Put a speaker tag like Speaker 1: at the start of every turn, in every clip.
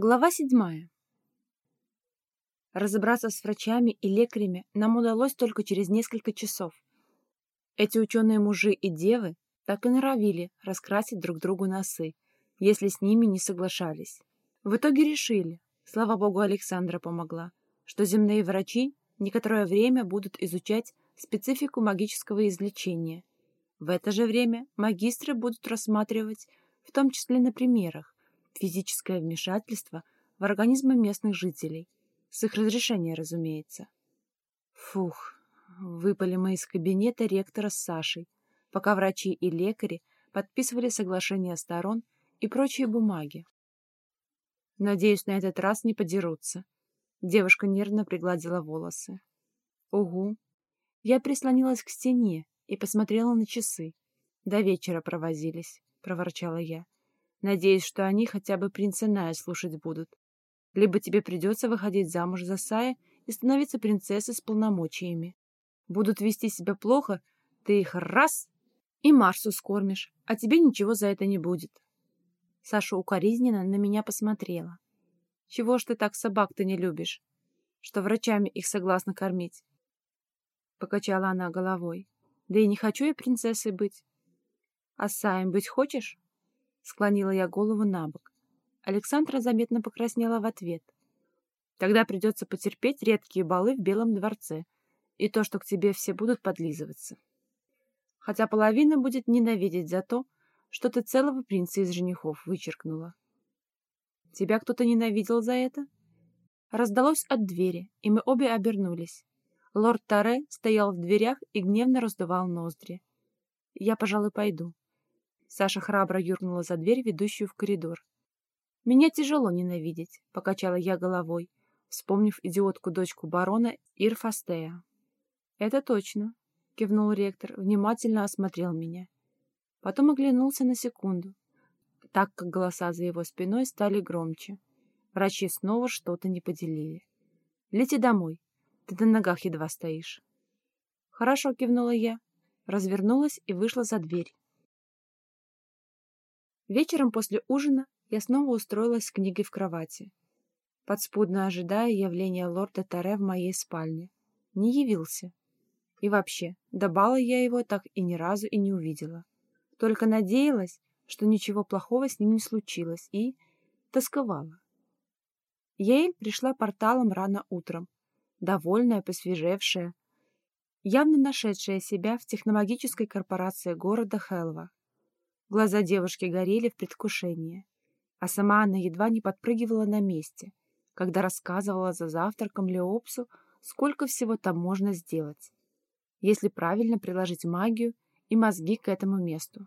Speaker 1: Глава седьмая. Разобраться с врачами и лекарями нам удалось только через несколько часов. Эти ученые мужи и девы так и норовили раскрасить друг другу носы, если с ними не соглашались. В итоге решили, слава богу, Александра помогла, что земные врачи некоторое время будут изучать специфику магического излечения. В это же время магистры будут рассматривать, в том числе на примерах, физическое вмешательство в организмы местных жителей. С их разрешения, разумеется. Фух, выпали мы из кабинета ректора с Сашей, пока врачи и лекари подписывали соглашения сторон и прочие бумаги. Надеюсь, на этот раз не подерутся. Девушка нервно пригладила волосы. Угу. Я прислонилась к стене и посмотрела на часы. До вечера провозились, проворчала я. Надеюсь, что они хотя бы принца Ная слушать будут. Либо тебе придется выходить замуж за Сая и становиться принцессой с полномочиями. Будут вести себя плохо, ты их раз и Марсу скормишь, а тебе ничего за это не будет. Саша укоризненно на меня посмотрела. Чего ж ты так собак-то не любишь? Что врачами их согласна кормить? Покачала она головой. Да и не хочу я принцессой быть. А Саем быть хочешь? Склонила я голову на бок. Александра заметно покраснела в ответ. Тогда придется потерпеть редкие балы в Белом дворце и то, что к тебе все будут подлизываться. Хотя половина будет ненавидеть за то, что ты целого принца из женихов вычеркнула. Тебя кто-то ненавидел за это? Раздалось от двери, и мы обе обернулись. Лорд Таре стоял в дверях и гневно раздувал ноздри. Я, пожалуй, пойду. Саша храбро юркнула за дверь, ведущую в коридор. «Меня тяжело ненавидеть», — покачала я головой, вспомнив идиотку-дочку барона Ирфастея. «Это точно», — кивнул ректор, внимательно осмотрел меня. Потом оглянулся на секунду, так как голоса за его спиной стали громче. Врачи снова что-то не поделили. «Лети домой, ты на ногах едва стоишь». «Хорошо», — кивнула я, развернулась и вышла за дверь. Вечером после ужина я снова устроилась с книгой в кровати, подспудно ожидая явления лорда Таре в моей спальне. Не явился. И вообще, до бала я его так и ни разу и не увидела. Только надеялась, что ничего плохого с ним не случилось, и тосковала. Яэль пришла порталом рано утром, довольная, посвежевшая, явно нашедшая себя в технологической корпорации города Хелва. Глаза девушки горели в предвкушении, а сама она едва не подпрыгивала на месте, когда рассказывала за завтраком Леопсу, сколько всего там можно сделать, если правильно приложить магию и мозги к этому месту.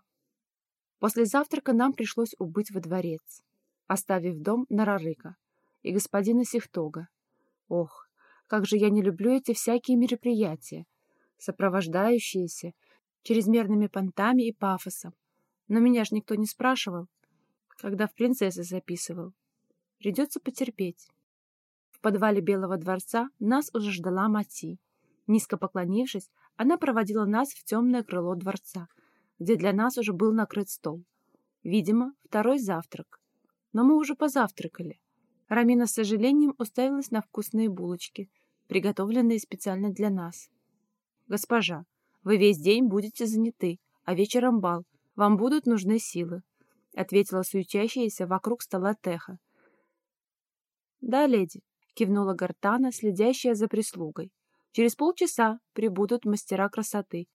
Speaker 1: После завтрака нам пришлось убыть во дворец, оставив дом Нарарыка и господина Сихтога. Ох, как же я не люблю эти всякие мероприятия, сопровождающиеся чрезмерными понтами и пафосом, но меня ж никто не спрашивал, когда в принцессы записывал. Придется потерпеть. В подвале Белого дворца нас уже ждала Мати. Низко поклонившись, она проводила нас в темное крыло дворца, где для нас уже был накрыт стол. Видимо, второй завтрак. Но мы уже позавтракали. Рамина с сожалением уставилась на вкусные булочки, приготовленные специально для нас. «Госпожа, вы весь день будете заняты, а вечером бал, вам будут нужны силы», — ответила суетящаяся вокруг стола Теха. «Да, леди», — кивнула Гартана, следящая за прислугой. «Через полчаса прибудут мастера красоты,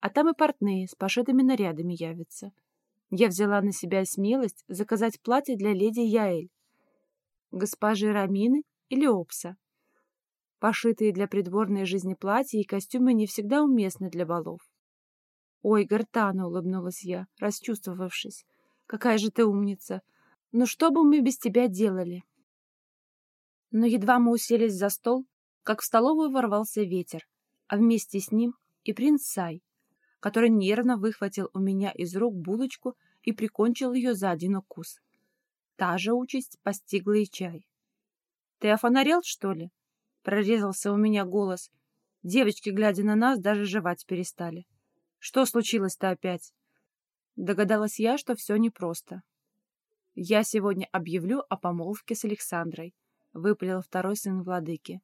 Speaker 1: а там и портные с пошитыми нарядами явятся. Я взяла на себя смелость заказать платье для леди Яэль, госпожи Рамины или Опса. Пошитые для придворной жизни платья и костюмы не всегда уместны для балов. «Ой, Гартана!» — улыбнулась я, расчувствовавшись. «Какая же ты умница! Ну что бы мы без тебя делали?» Но едва мы уселись за стол, как в столовую ворвался ветер, а вместе с ним и принц Сай, который нервно выхватил у меня из рук булочку и прикончил ее за один укус. Та же участь постигла и чай. «Ты офонарел, что ли?» — прорезался у меня голос. Девочки, глядя на нас, даже жевать перестали. Что случилось-то опять? Догадалась я, что все непросто. «Я сегодня объявлю о помолвке с Александрой», — выпалил второй сын владыки.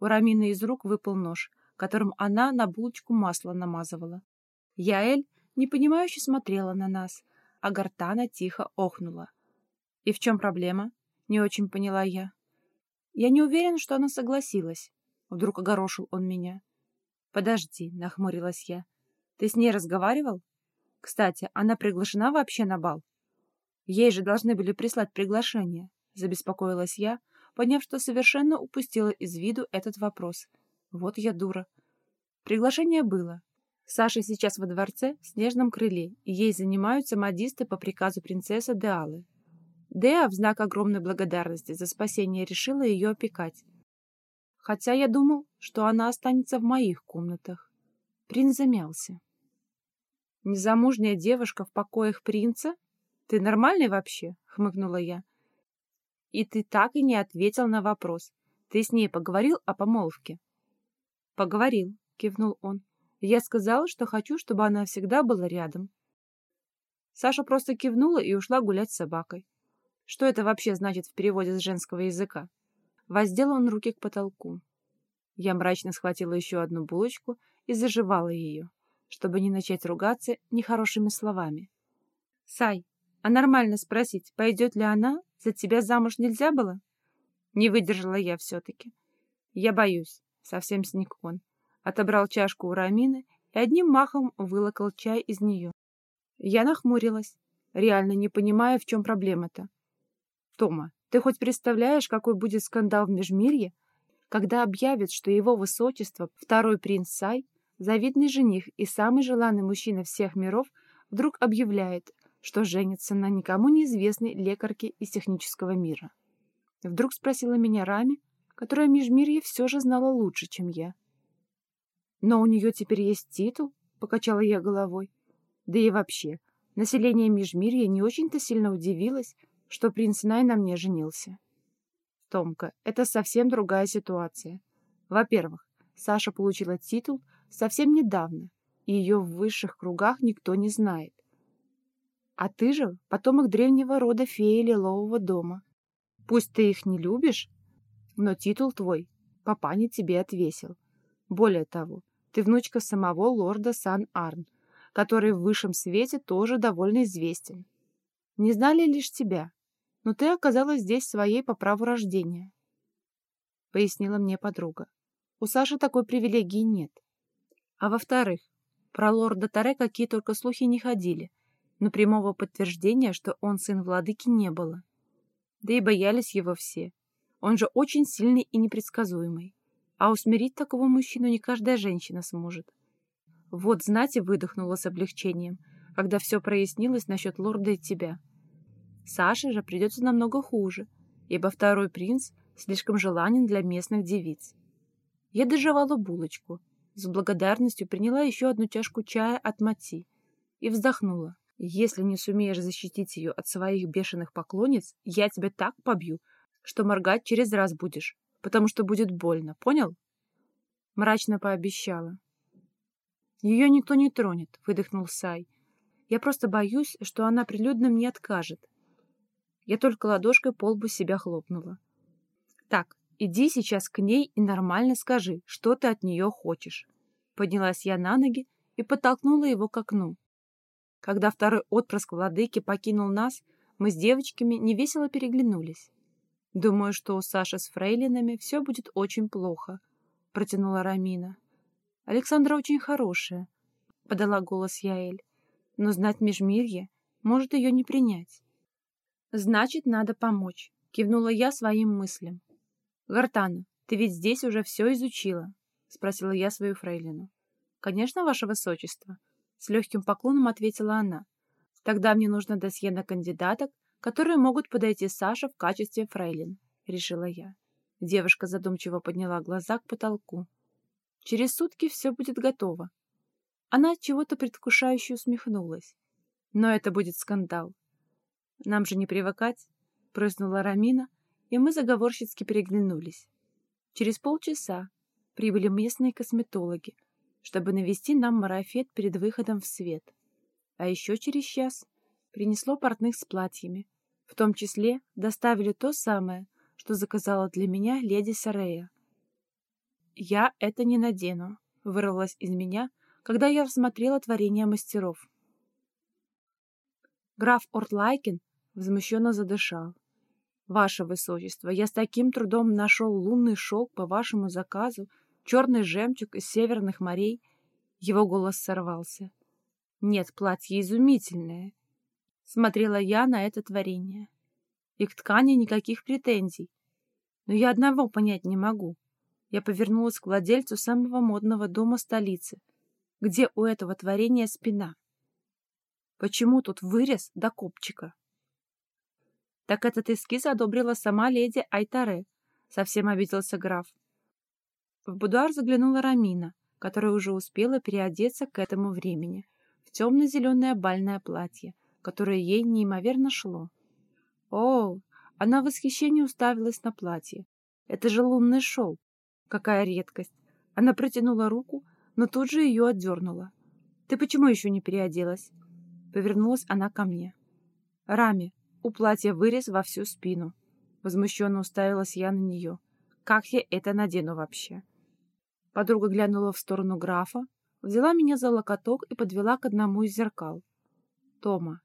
Speaker 1: У Рамины из рук выпал нож, которым она на булочку масло намазывала. Яэль непонимающе смотрела на нас, а Гартана тихо охнула. «И в чем проблема?» — не очень поняла я. Я не уверен, что она согласилась. Вдруг огорошил он меня. «Подожди», — нахмурилась я. «Ты с ней разговаривал? Кстати, она приглашена вообще на бал?» Ей же должны были прислать приглашение, забеспокоилась я, поняв, что совершенно упустила из виду этот вопрос. Вот я дура. Приглашение было. Саша сейчас во дворце в снежном крыле, и ей занимаются модисты по приказу принцессы Деалы. Деа в знак огромной благодарности за спасение решила ее опекать. Хотя я думал, что она останется в моих комнатах. Принц замялся. Незамужняя девушка в покоях принца? «Ты нормальный вообще?» — хмыкнула я. «И ты так и не ответил на вопрос. Ты с ней поговорил о помолвке?» «Поговорил», — кивнул он. «Я сказал, что хочу, чтобы она всегда была рядом». Саша просто кивнула и ушла гулять с собакой. Что это вообще значит в переводе с женского языка? Воздел он руки к потолку. Я мрачно схватила еще одну булочку и заживала ее, чтобы не начать ругаться нехорошими словами. «Сай, а нормально спросить, пойдет ли она, за тебя замуж нельзя было? Не выдержала я все-таки. Я боюсь, совсем сник он. Отобрал чашку у Рамины и одним махом вылокал чай из нее. Я нахмурилась, реально не понимая, в чем проблема-то. Тома, ты хоть представляешь, какой будет скандал в Межмирье, когда объявят, что его высочество, второй принц Сай, завидный жених и самый желанный мужчина всех миров, вдруг объявляет, что женится на никому неизвестной лекарке из технического мира. Вдруг спросила меня Рами, которая Межмирье все же знала лучше, чем я. «Но у нее теперь есть титул?» — покачала я головой. «Да и вообще, население Межмирья не очень-то сильно удивилось, что принц Най на мне женился». Томка, это совсем другая ситуация. Во-первых, Саша получила титул совсем недавно, и ее в высших кругах никто не знает. А ты же потомок древнего рода феи Лилового дома. Пусть ты их не любишь, но титул твой папаня тебе отвесил. Более того, ты внучка самого лорда Сан-Арн, который в высшем свете тоже довольно известен. Не знали лишь тебя, но ты оказалась здесь своей по праву рождения. Пояснила мне подруга. У Саши такой привилегии нет. А во-вторых, про лорда Таре какие только слухи не ходили — но прямого подтверждения, что он сын владыки, не было. Да и боялись его все. Он же очень сильный и непредсказуемый. А усмирить такого мужчину не каждая женщина сможет. Вот знать и выдохнула с облегчением, когда все прояснилось насчет лорда и тебя. Саше же придется намного хуже, ибо второй принц слишком желанен для местных девиц. Я доживала булочку, с благодарностью приняла еще одну чашку чая от Мати и вздохнула. Если не сумеешь защитить ее от своих бешеных поклонниц, я тебя так побью, что моргать через раз будешь, потому что будет больно, понял?» Мрачно пообещала. «Ее никто не тронет», — выдохнул Сай. «Я просто боюсь, что она прилюдно мне откажет». Я только ладошкой по лбу себя хлопнула. «Так, иди сейчас к ней и нормально скажи, что ты от нее хочешь». Поднялась я на ноги и подтолкнула его к окну. Когда второй отпрыск владыки покинул нас, мы с девочками невесело переглянулись. «Думаю, что у Саши с фрейлинами все будет очень плохо», — протянула Рамина. «Александра очень хорошая», — подала голос Яэль. «Но знать межмирье может ее не принять». «Значит, надо помочь», — кивнула я своим мыслям. «Гартана, ты ведь здесь уже все изучила?» — спросила я свою фрейлину. «Конечно, ваше высочество», с легким поклоном ответила она. Тогда мне нужно досье на кандидаток, которые могут подойти Саше в качестве фрейлин, решила я. Девушка задумчиво подняла глаза к потолку. Через сутки все будет готово. Она от чего-то предвкушающе усмехнулась. Но это будет скандал. Нам же не привыкать, прыснула Рамина, и мы заговорщицки переглянулись. Через полчаса прибыли местные косметологи, чтобы навести нам марафет перед выходом в свет. А еще через час принесло портных с платьями, В том числе доставили то самое, что заказала для меня леди Сарея. «Я это не надену», — вырвалось из меня, когда я рассмотрела творение мастеров. Граф Ортлайкин возмущенно задышал. «Ваше Высочество, я с таким трудом нашел лунный шелк по вашему заказу, черный жемчуг из северных морей». Его голос сорвался. «Нет, платье изумительное». Смотрела я на это творение. И к ткани никаких претензий. Но я одного понять не могу. Я повернулась к владельцу самого модного дома столицы. Где у этого творения спина? Почему тут вырез до копчика? Так этот эскиз одобрила сама леди Айтаре, совсем обиделся граф. В будуар заглянула Рамина, которая уже успела переодеться к этому времени в темно-зеленое бальное платье, которое ей неимоверно шло. О, она в восхищении уставилась на платье. Это же лунный шелк. Какая редкость. Она протянула руку, но тут же ее отдернула. «Ты почему еще не переоделась?» Повернулась она ко мне. «Рами, у платья вырез во всю спину». Возмущенно уставилась я на нее. «Как я это надену вообще?» Подруга глянула в сторону графа, взяла меня за локоток и подвела к одному из зеркал. «Тома,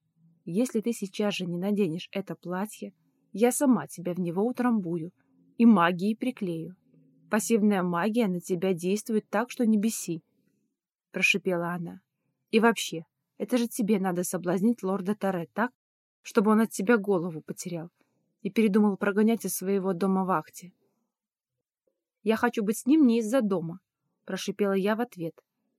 Speaker 1: если ты сейчас же не наденешь это платье, я сама тебя в него утрамбую и магией приклею. Пассивная магия на тебя действует так, что не беси», — прошипела она. «И вообще, это же тебе надо соблазнить лорда Таре так, чтобы он от тебя голову потерял и передумал прогонять из своего дома вахте. «Я хочу быть с ним не из-за дома», — прошипела я в ответ.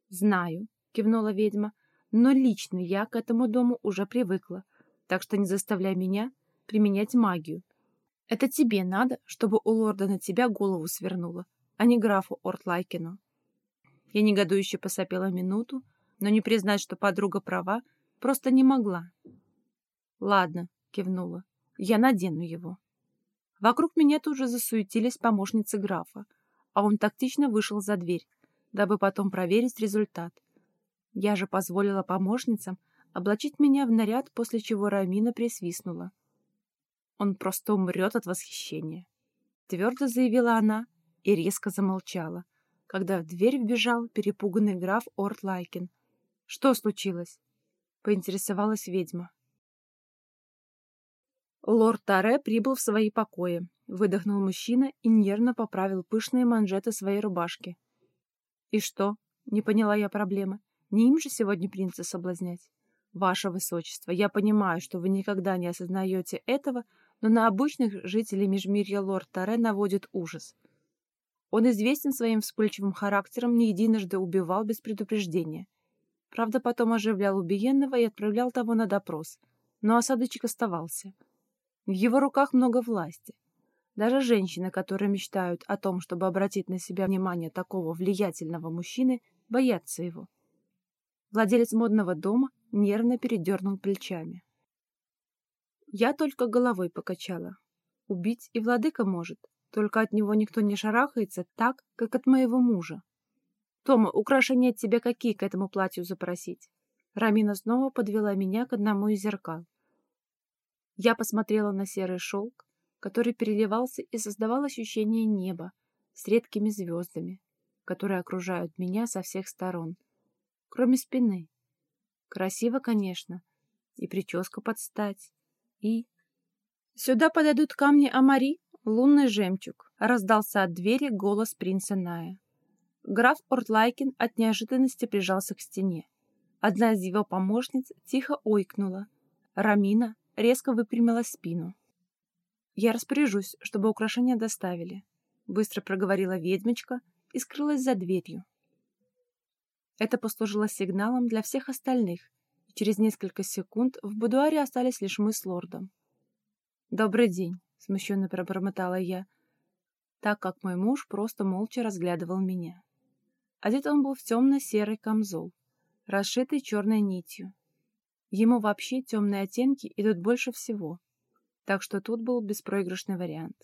Speaker 1: «Знаю», — кивнула ведьма, — «но лично я к этому дому уже привыкла, так что не заставляй меня применять магию. Это тебе надо, чтобы у лорда на тебя голову свернуло, а не графу Ортлайкину». Я негодующе посопела минуту, но не признать, что подруга права, просто не могла. «Ладно», — кивнула, — «я надену его». Вокруг меня тут же засуетились помощницы графа, а он тактично вышел за дверь, дабы потом проверить результат. Я же позволила помощницам облачить меня в наряд, после чего Рамина присвистнула. «Он просто умрет от восхищения», — твердо заявила она и резко замолчала, когда в дверь вбежал перепуганный граф Ортлайкин, «Что случилось?» — поинтересовалась ведьма. Лорд Таре прибыл в свои покои. Выдохнул мужчина и нервно поправил пышные манжеты своей рубашки. «И что?» — не поняла я проблемы. «Не им же сегодня принца соблазнять?» «Ваше Высочество, я понимаю, что вы никогда не осознаете этого, но на обычных жителей Межмирья лорд Таре наводит ужас. Он известен своим вспыльчивым характером, не единожды убивал без предупреждения. Правда, потом оживлял убиенного и отправлял того на допрос. Но осадочек оставался. В его руках много власти. Даже женщины, которые мечтают о том, чтобы обратить на себя внимание такого влиятельного мужчины, боятся его. Владелец модного дома нервно передернул плечами. Я только головой покачала. Убить и владыка может, только от него никто не шарахается так, как от моего мужа. Тома, украшения от тебя какие к этому платью запросить? Рамина снова подвела меня к одному из зеркал. Я посмотрела на серый шелк, который переливался и создавал ощущение неба с редкими звездами, которые окружают меня со всех сторон, кроме спины. Красиво, конечно, и прическа под стать, и... «Сюда подойдут камни Амари, лунный жемчуг», — раздался от двери голос принца Ная. Граф Ортлайкин от неожиданности прижался к стене. Одна из его помощниц тихо ойкнула. Рамина резко выпрямила спину. «Я распоряжусь, чтобы украшения доставили», — быстро проговорила ведьмочка и скрылась за дверью. Это послужило сигналом для всех остальных, и через несколько секунд в будуаре остались лишь мы с лордом. «Добрый день», — смущенно пробормотала я, так как мой муж просто молча разглядывал меня. Одет он был в темно-серый камзол, расшитый черной нитью. Ему вообще темные оттенки идут больше всего, так что тут был беспроигрышный вариант.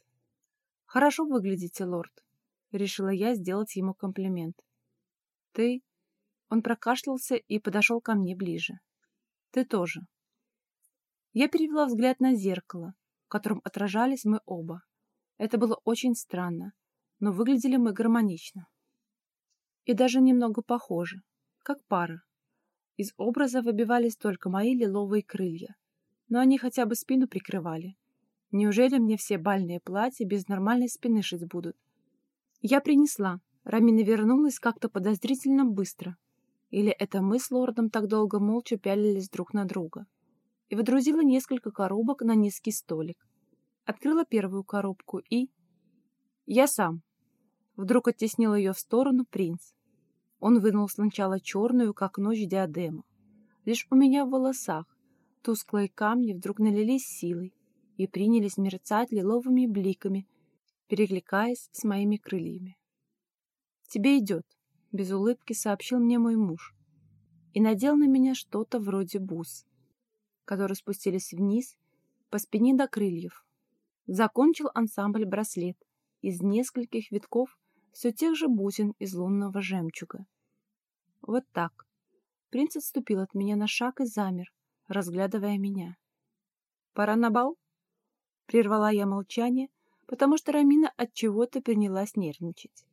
Speaker 1: «Хорошо выглядите, лорд», — решила я сделать ему комплимент. «Ты...» Он прокашлялся и подошел ко мне ближе. «Ты тоже». Я перевела взгляд на зеркало, в котором отражались мы оба. Это было очень странно, но выглядели мы гармонично. И даже немного похожи, как пара. Из образа выбивались только мои лиловые крылья, но они хотя бы спину прикрывали. Неужели мне все бальные платья без нормальной спины шить будут? Я принесла. Рамина вернулась как-то подозрительно быстро. Или это мы с лордом так долго молча пялились друг на друга. И выдрузила несколько коробок на низкий столик. Открыла первую коробку и... Я сам. Вдруг оттеснил ее в сторону принц. Он вынул сначала черную, как ночь, диадему. Лишь у меня в волосах тусклые камни вдруг налились силой и принялись мерцать лиловыми бликами, перекликаясь с моими крыльями. «Тебе идет», — без улыбки сообщил мне мой муж и надел на меня что-то вроде бус, которые спустились вниз по спине до крыльев. Закончил ансамбль браслет из нескольких витков все тех же бусин из лунного жемчуга. Вот так. Принц отступил от меня на шаг и замер, разглядывая меня. «Пора на бал?» Прервала я молчание, потому что Рамина от чего-то принялась нервничать.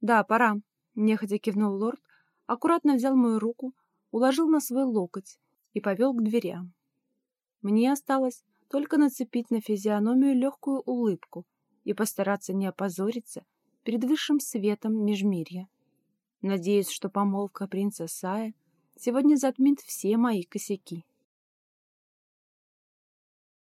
Speaker 1: «Да, пора», — нехотя кивнул лорд, аккуратно взял мою руку, уложил на свой локоть и повел к дверям. Мне осталось только нацепить на физиономию легкую улыбку и постараться не опозориться перед высшим светом межмирья. Надеюсь, что помолвка принца Сая сегодня затмит все мои косяки.